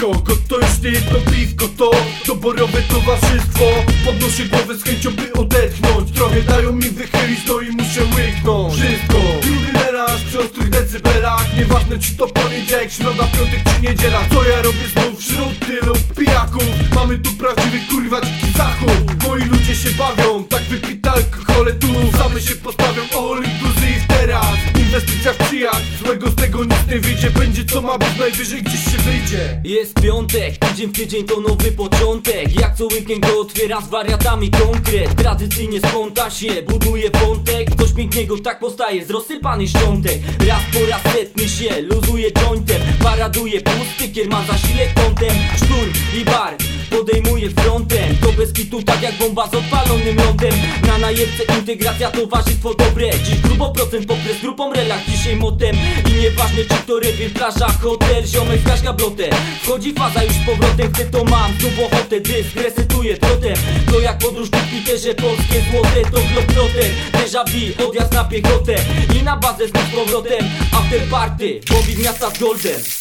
Wyskok To już nie jedno piwko To doborowe towarzystwo. Podnoszę głowę z chęcią by odetchnąć. Trochę dają mi wychylić To i muszę łyknąć. Wszystko. Melanż przy ostrych decybelach Nieważne czy to poniedziałek, środa, piątek czy niedziela. Co ja robię znów? Wśród tylu pijaków. Mamy tu prawdziwy kurwa dziki zachód. Moi ludzie się bawią Tak wypite alkohole tu Same się postawią. All inclusive Będzie co ma najwyżej gdzieś się wyjdzie. Jest piątek, tydzień w tydzień to nowy początek. Jak co weekend go otwiera z wariatami konkret. Tradycyjnie sponta się buduje wątek. Coś pięknego tak powstaje z rozsypany szczątek. Raz po raz setny się luzuje jointem. Paraduje pusty, kierman zasile kątem. Szturm i bar podejmuje frontem To bez kitu tak jak bomba z odpalonym lądem. Na najebce integracja towarzystwo dobre. Dziś grubo procent popres grupą relach dzisiaj motem. I nieważne czy to rewir, plaża, hotel Ziomek zgaś gablotę Wchodzi faza już z powrotem Chcę to mam, znów ochotę Dysk resetuję trotem. To jak podróż w Jupiterze Polskie złote to globetrotter Déjà vu, odjazd na piechotę I na bazę z powrotem. After party, Bobby miasta z Golden